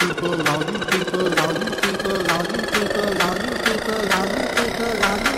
Cái cờ lóng, cái cờ lóng, cái cờ.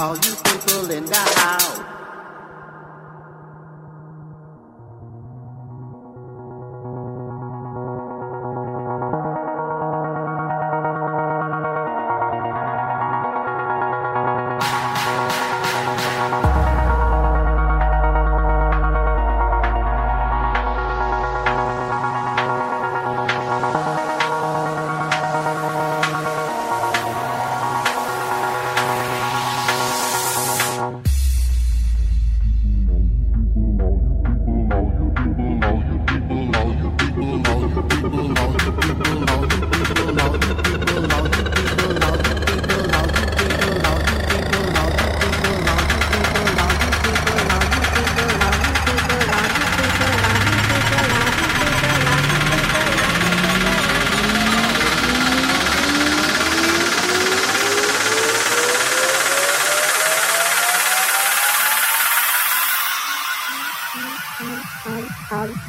All you people in the house.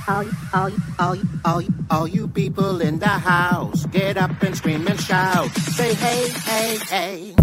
All, all, all, all, all, you people in the house, get up and scream and shout. Say hey, hey, hey.